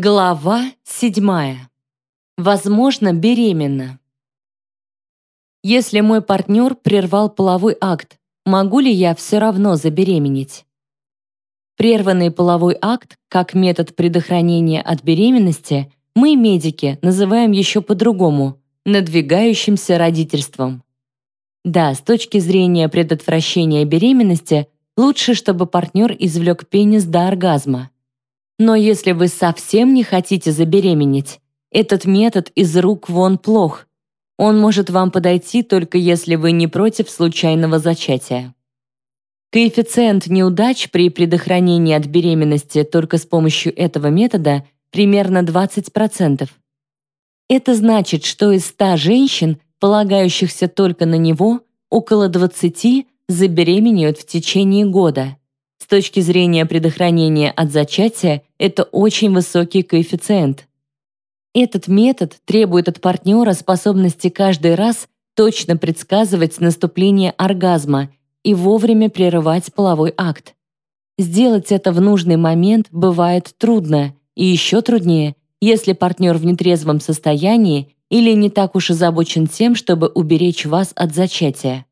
Глава седьмая. Возможно, беременна. Если мой партнер прервал половой акт, могу ли я все равно забеременеть? Прерванный половой акт, как метод предохранения от беременности, мы, медики, называем еще по-другому – надвигающимся родительством. Да, с точки зрения предотвращения беременности, лучше, чтобы партнер извлек пенис до оргазма – но если вы совсем не хотите забеременеть, этот метод из рук вон плох. Он может вам подойти только если вы не против случайного зачатия. Коэффициент неудач при предохранении от беременности только с помощью этого метода примерно 20%. Это значит, что из 100 женщин, полагающихся только на него, около 20 забеременеют в течение года. Точки зрения предохранения от зачатия это очень высокий коэффициент. Этот метод требует от партнера способности каждый раз точно предсказывать наступление оргазма и вовремя прерывать половой акт. Сделать это в нужный момент бывает трудно, и еще труднее, если партнер в нетрезвом состоянии или не так уж озабочен тем, чтобы уберечь вас от зачатия.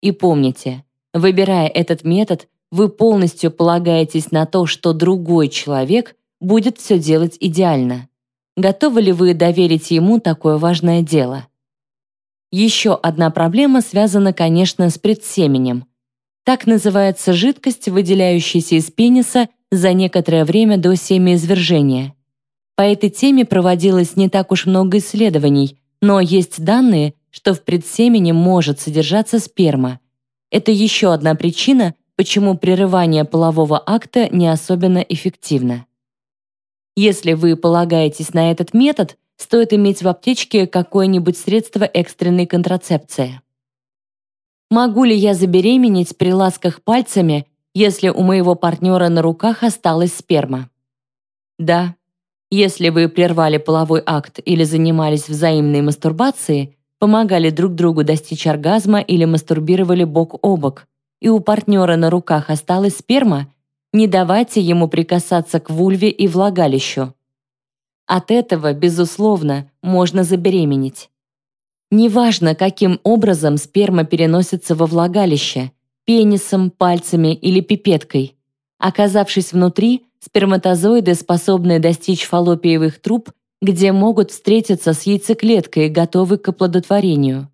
И помните, выбирая этот метод, вы полностью полагаетесь на то, что другой человек будет все делать идеально. Готовы ли вы доверить ему такое важное дело? Еще одна проблема связана, конечно, с предсеменем. Так называется жидкость, выделяющаяся из пениса за некоторое время до семяизвержения. По этой теме проводилось не так уж много исследований, но есть данные, что в предсемене может содержаться сперма. Это еще одна причина, почему прерывание полового акта не особенно эффективно. Если вы полагаетесь на этот метод, стоит иметь в аптечке какое-нибудь средство экстренной контрацепции. Могу ли я забеременеть при ласках пальцами, если у моего партнера на руках осталась сперма? Да. Если вы прервали половой акт или занимались взаимной мастурбацией, помогали друг другу достичь оргазма или мастурбировали бок о бок, и у партнера на руках осталась сперма, не давайте ему прикасаться к вульве и влагалищу. От этого, безусловно, можно забеременеть. Неважно, каким образом сперма переносится во влагалище – пенисом, пальцами или пипеткой. Оказавшись внутри, сперматозоиды способны достичь фаллопиевых труб, где могут встретиться с яйцеклеткой, готовы к оплодотворению.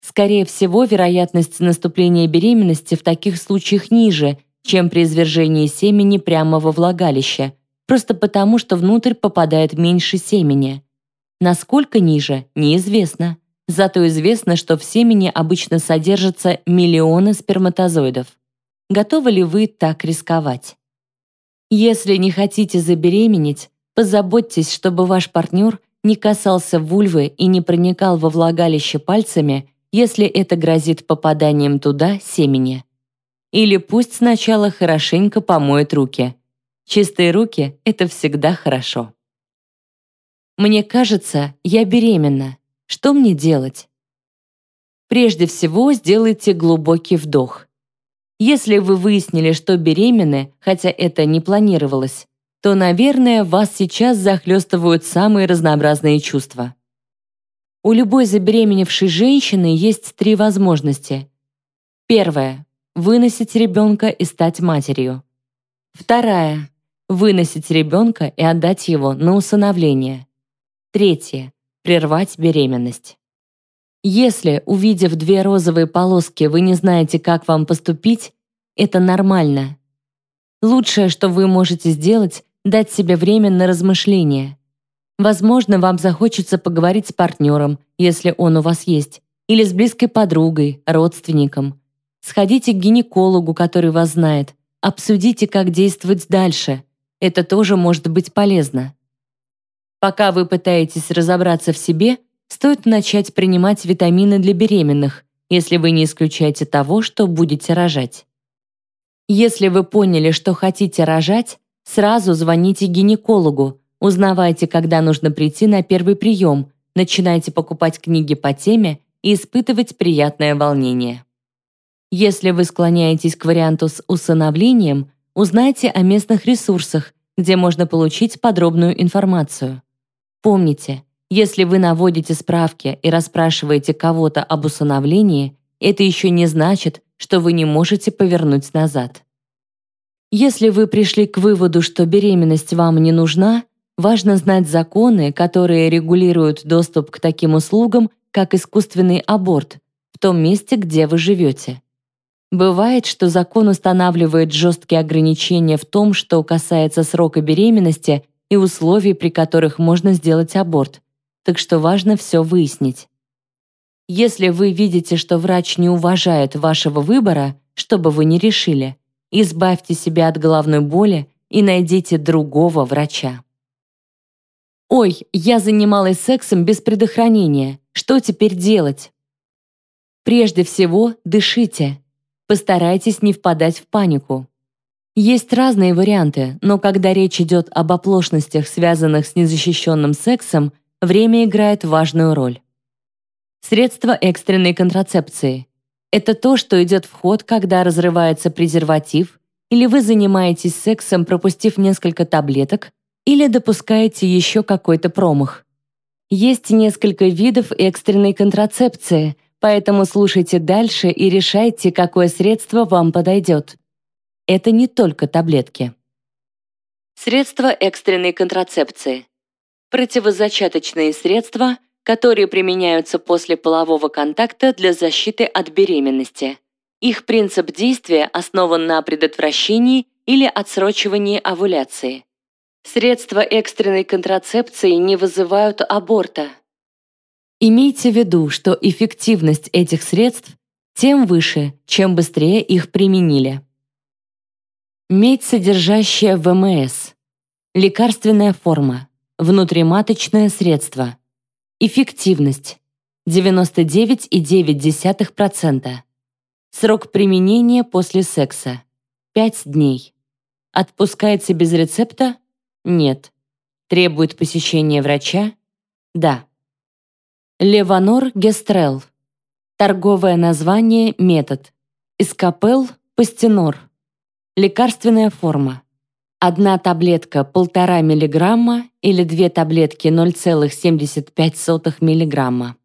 Скорее всего, вероятность наступления беременности в таких случаях ниже, чем при извержении семени прямо во влагалище, просто потому, что внутрь попадает меньше семени. Насколько ниже, неизвестно. Зато известно, что в семени обычно содержатся миллионы сперматозоидов. Готовы ли вы так рисковать? Если не хотите забеременеть, позаботьтесь, чтобы ваш партнер не касался вульвы и не проникал во влагалище пальцами если это грозит попаданием туда семени. Или пусть сначала хорошенько помоет руки. Чистые руки — это всегда хорошо. Мне кажется, я беременна. Что мне делать? Прежде всего, сделайте глубокий вдох. Если вы выяснили, что беременны, хотя это не планировалось, то, наверное, вас сейчас захлестывают самые разнообразные чувства. У любой забеременевшей женщины есть три возможности. Первая – выносить ребенка и стать матерью. Вторая – выносить ребенка и отдать его на усыновление. Третье – прервать беременность. Если, увидев две розовые полоски, вы не знаете, как вам поступить, это нормально. Лучшее, что вы можете сделать, дать себе время на размышление. Возможно, вам захочется поговорить с партнером, если он у вас есть, или с близкой подругой, родственником. Сходите к гинекологу, который вас знает. Обсудите, как действовать дальше. Это тоже может быть полезно. Пока вы пытаетесь разобраться в себе, стоит начать принимать витамины для беременных, если вы не исключаете того, что будете рожать. Если вы поняли, что хотите рожать, сразу звоните гинекологу, Узнавайте, когда нужно прийти на первый прием, начинайте покупать книги по теме и испытывать приятное волнение. Если вы склоняетесь к варианту с усыновлением, узнайте о местных ресурсах, где можно получить подробную информацию. Помните, если вы наводите справки и расспрашиваете кого-то об усыновлении, это еще не значит, что вы не можете повернуть назад. Если вы пришли к выводу, что беременность вам не нужна, важно знать законы, которые регулируют доступ к таким услугам, как искусственный аборт, в том месте, где вы живете. Бывает, что закон устанавливает жесткие ограничения в том, что касается срока беременности и условий, при которых можно сделать аборт, так что важно все выяснить. Если вы видите, что врач не уважает вашего выбора, что бы вы ни решили, избавьте себя от головной боли и найдите другого врача. «Ой, я занималась сексом без предохранения. Что теперь делать?» Прежде всего, дышите. Постарайтесь не впадать в панику. Есть разные варианты, но когда речь идет об оплошностях, связанных с незащищенным сексом, время играет важную роль. Средства экстренной контрацепции. Это то, что идет в ход, когда разрывается презерватив, или вы занимаетесь сексом, пропустив несколько таблеток, или допускаете еще какой-то промах. Есть несколько видов экстренной контрацепции, поэтому слушайте дальше и решайте, какое средство вам подойдет. Это не только таблетки. Средства экстренной контрацепции. Противозачаточные средства – которые применяются после полового контакта для защиты от беременности. Их принцип действия основан на предотвращении или отсрочивании овуляции. Средства экстренной контрацепции не вызывают аборта. Имейте в виду, что эффективность этих средств тем выше, чем быстрее их применили. Медь, содержащая ВМС. Лекарственная форма. Внутриматочное средство. Эффективность 99,9%. Срок применения после секса 5 дней. Отпускается без рецепта? Нет. Требует посещения врача? Да. Леванор Гестрел. Торговое название метод. Эскапел Пастенор. Лекарственная форма. Одна таблетка 1,5 мг или две таблетки 0,75 мг.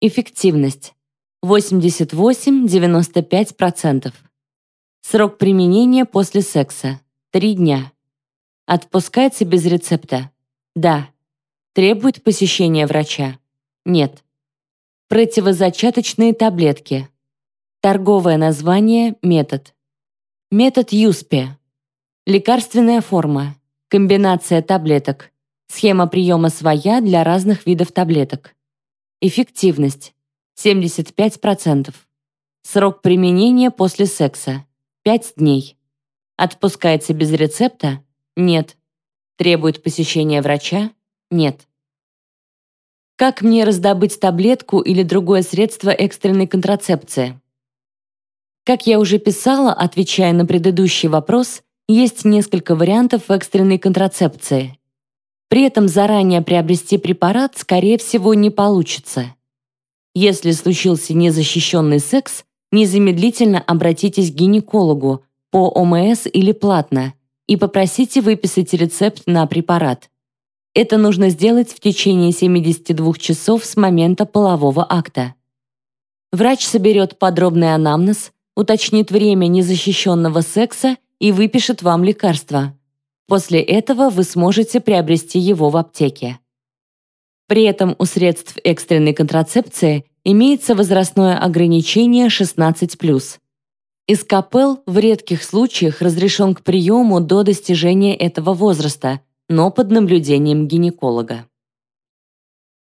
Эффективность 88-95%. Срок применения после секса 3 дня. Отпускается без рецепта? Да. Требует посещения врача? Нет. Противозачаточные таблетки. Торговое название метод. Метод Юспи Лекарственная форма. Комбинация таблеток. Схема приема своя для разных видов таблеток. Эффективность. 75%. Срок применения после секса. 5 дней. Отпускается без рецепта? Нет. Требует посещения врача? Нет. Как мне раздобыть таблетку или другое средство экстренной контрацепции? Как я уже писала, отвечая на предыдущий вопрос, есть несколько вариантов экстренной контрацепции. При этом заранее приобрести препарат, скорее всего, не получится. Если случился незащищенный секс, незамедлительно обратитесь к гинекологу по ОМС или платно и попросите выписать рецепт на препарат. Это нужно сделать в течение 72 часов с момента полового акта. Врач соберет подробный анамнез, уточнит время незащищенного секса и выпишет вам лекарство. После этого вы сможете приобрести его в аптеке. При этом у средств экстренной контрацепции имеется возрастное ограничение 16+. Искапел в редких случаях разрешен к приему до достижения этого возраста, но под наблюдением гинеколога.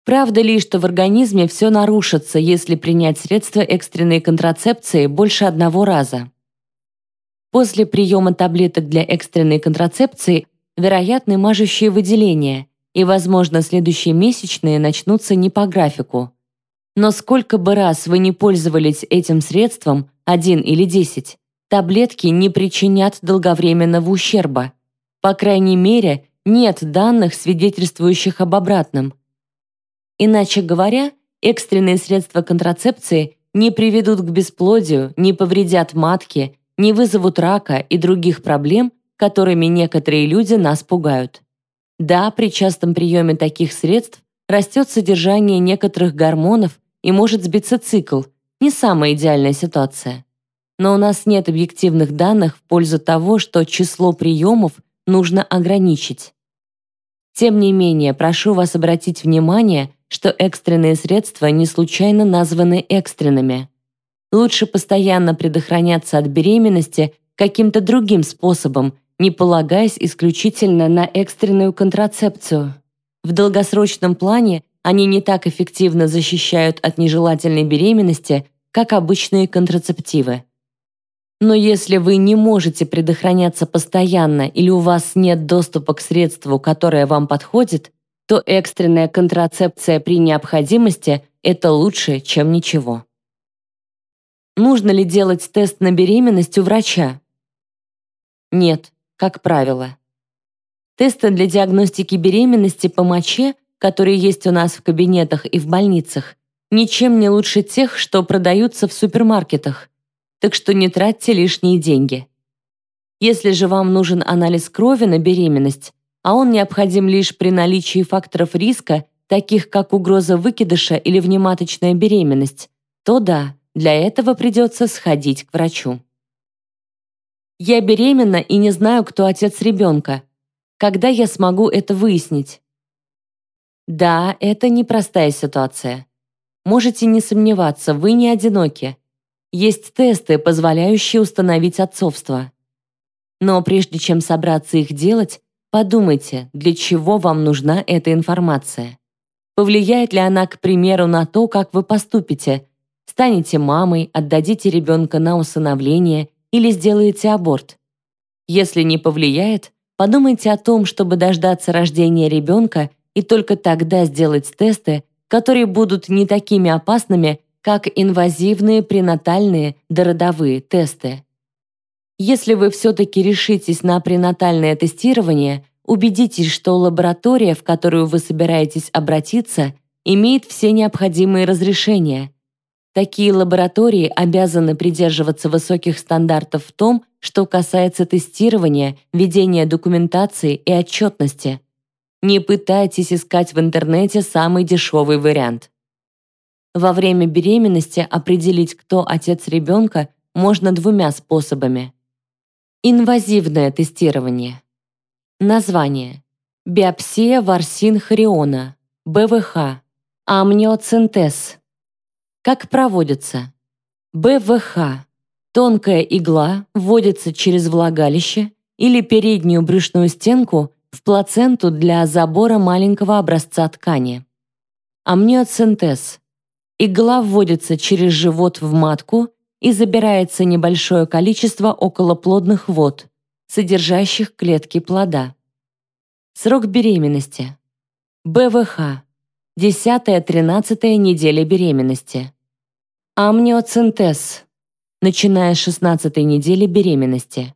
Правда ли, что в организме все нарушится, если принять средства экстренной контрацепции больше одного раза? После приема таблеток для экстренной контрацепции вероятны мажущие выделения, и, возможно, следующие месячные начнутся не по графику. Но сколько бы раз вы не пользовались этим средством, один или десять, таблетки не причинят долговременного ущерба. По крайней мере, нет данных, свидетельствующих об обратном. Иначе говоря, экстренные средства контрацепции не приведут к бесплодию, не повредят матке, не вызовут рака и других проблем, которыми некоторые люди нас пугают. Да, при частом приеме таких средств растет содержание некоторых гормонов и может сбиться цикл, не самая идеальная ситуация. Но у нас нет объективных данных в пользу того, что число приемов нужно ограничить. Тем не менее, прошу вас обратить внимание, что экстренные средства не случайно названы экстренными. Лучше постоянно предохраняться от беременности каким-то другим способом, не полагаясь исключительно на экстренную контрацепцию. В долгосрочном плане они не так эффективно защищают от нежелательной беременности, как обычные контрацептивы. Но если вы не можете предохраняться постоянно или у вас нет доступа к средству, которое вам подходит, то экстренная контрацепция при необходимости – это лучше, чем ничего. Нужно ли делать тест на беременность у врача? Нет, как правило. Тесты для диагностики беременности по моче, которые есть у нас в кабинетах и в больницах, ничем не лучше тех, что продаются в супермаркетах, так что не тратьте лишние деньги. Если же вам нужен анализ крови на беременность, а он необходим лишь при наличии факторов риска, таких как угроза выкидыша или внематочная беременность, то да, для этого придется сходить к врачу. Я беременна и не знаю, кто отец ребенка. Когда я смогу это выяснить? Да, это непростая ситуация. Можете не сомневаться, вы не одиноки. Есть тесты, позволяющие установить отцовство. Но прежде чем собраться их делать, подумайте, для чего вам нужна эта информация. Повлияет ли она, к примеру, на то, как вы поступите? Станете мамой, отдадите ребенка на усыновление или сделаете аборт? Если не повлияет, подумайте о том, чтобы дождаться рождения ребенка и только тогда сделать тесты, которые будут не такими опасными, как инвазивные пренатальные дородовые тесты. Если вы все-таки решитесь на пренатальное тестирование, убедитесь, что лаборатория, в которую вы собираетесь обратиться, имеет все необходимые разрешения. Такие лаборатории обязаны придерживаться высоких стандартов в том, что касается тестирования, ведения документации и отчетности. Не пытайтесь искать в интернете самый дешевый вариант. Во время беременности определить, кто отец ребенка, можно двумя способами. Инвазивное тестирование. Название. Биопсия ворсин хориона, БВХ, амниоцентез. Как проводится? БВХ. Тонкая игла вводится через влагалище или переднюю брюшную стенку в плаценту для забора маленького образца ткани. Амниоцентез Игла вводится через живот в матку и забирается небольшое количество околоплодных вод, содержащих клетки плода. Срок беременности. БВХ. 10-13 неделя беременности. Амниоцентез. Начиная с 16 недели беременности.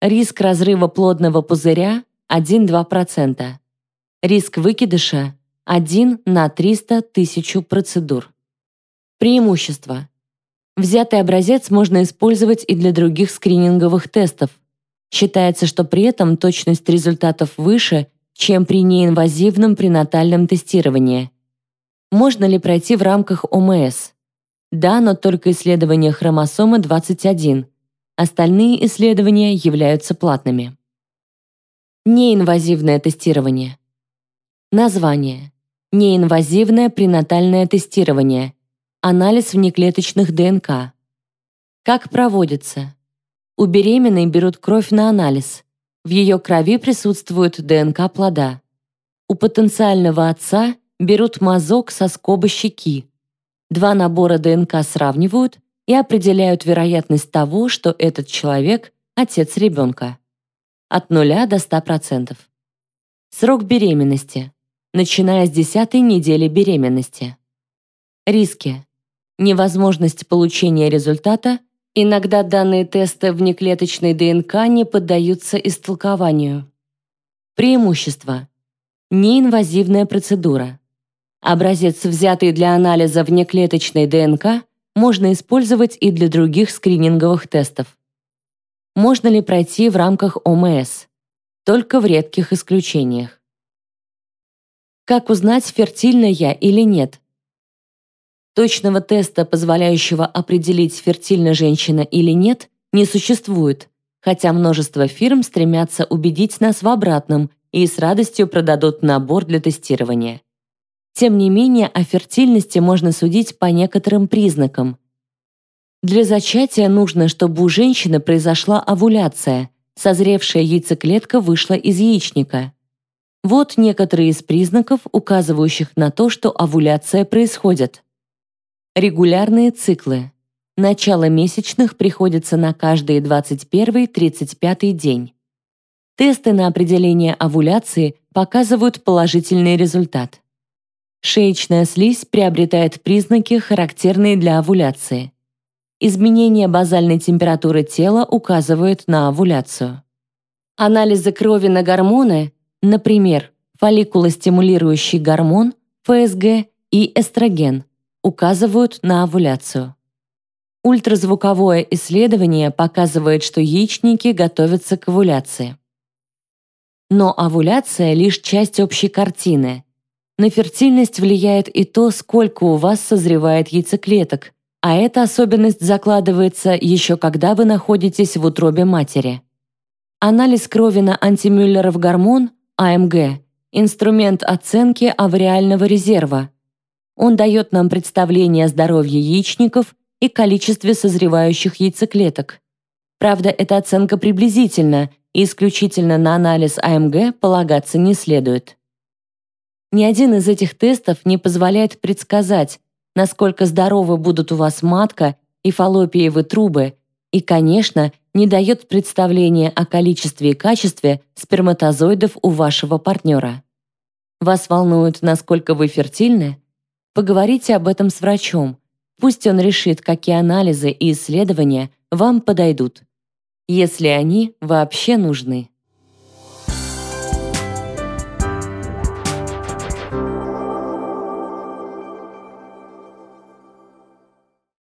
Риск разрыва плодного пузыря 1-2%. Риск выкидыша 1 на 300 тысячу процедур. Преимущество. Взятый образец можно использовать и для других скрининговых тестов. Считается, что при этом точность результатов выше, чем при неинвазивном пренатальном тестировании. Можно ли пройти в рамках ОМС? Да, но только исследования хромосомы 21. Остальные исследования являются платными. Неинвазивное тестирование. Название. Неинвазивное пренатальное тестирование. Анализ внеклеточных ДНК. Как проводится? У беременной берут кровь на анализ. В ее крови присутствует ДНК плода. У потенциального отца берут мазок со скоба щеки. Два набора ДНК сравнивают и определяют вероятность того, что этот человек – отец ребенка. От 0 до 100%. Срок беременности начиная с 10 недели беременности. Риски. Невозможность получения результата. Иногда данные теста внеклеточной ДНК не поддаются истолкованию. Преимущество. Неинвазивная процедура. Образец, взятый для анализа внеклеточной ДНК, можно использовать и для других скрининговых тестов. Можно ли пройти в рамках ОМС, только в редких исключениях. Как узнать, фертильна я или нет? Точного теста, позволяющего определить, фертильна женщина или нет, не существует, хотя множество фирм стремятся убедить нас в обратном и с радостью продадут набор для тестирования. Тем не менее, о фертильности можно судить по некоторым признакам. Для зачатия нужно, чтобы у женщины произошла овуляция, созревшая яйцеклетка вышла из яичника. Вот некоторые из признаков, указывающих на то, что овуляция происходит. Регулярные циклы. Начало месячных приходится на каждый 21-35 день. Тесты на определение овуляции показывают положительный результат. Шеечная слизь приобретает признаки, характерные для овуляции. Изменение базальной температуры тела указывает на овуляцию. Анализы крови на гормоны, например, фолликулостимулирующий гормон, ФСГ и эстроген, указывают на овуляцию. Ультразвуковое исследование показывает, что яичники готовятся к овуляции. Но овуляция – лишь часть общей картины. На фертильность влияет и то, сколько у вас созревает яйцеклеток, а эта особенность закладывается еще когда вы находитесь в утробе матери. Анализ крови на антимюллеров гормон, АМГ, инструмент оценки авариального резерва, он дает нам представление о здоровье яичников и количестве созревающих яйцеклеток. Правда, эта оценка приблизительна, и исключительно на анализ АМГ полагаться не следует. Ни один из этих тестов не позволяет предсказать, насколько здоровы будут у вас матка и фаллопиевы трубы, и, конечно, не дает представления о количестве и качестве сперматозоидов у вашего партнера. Вас волнует, насколько вы фертильны? Поговорите об этом с врачом. Пусть он решит, какие анализы и исследования вам подойдут, если они вообще нужны.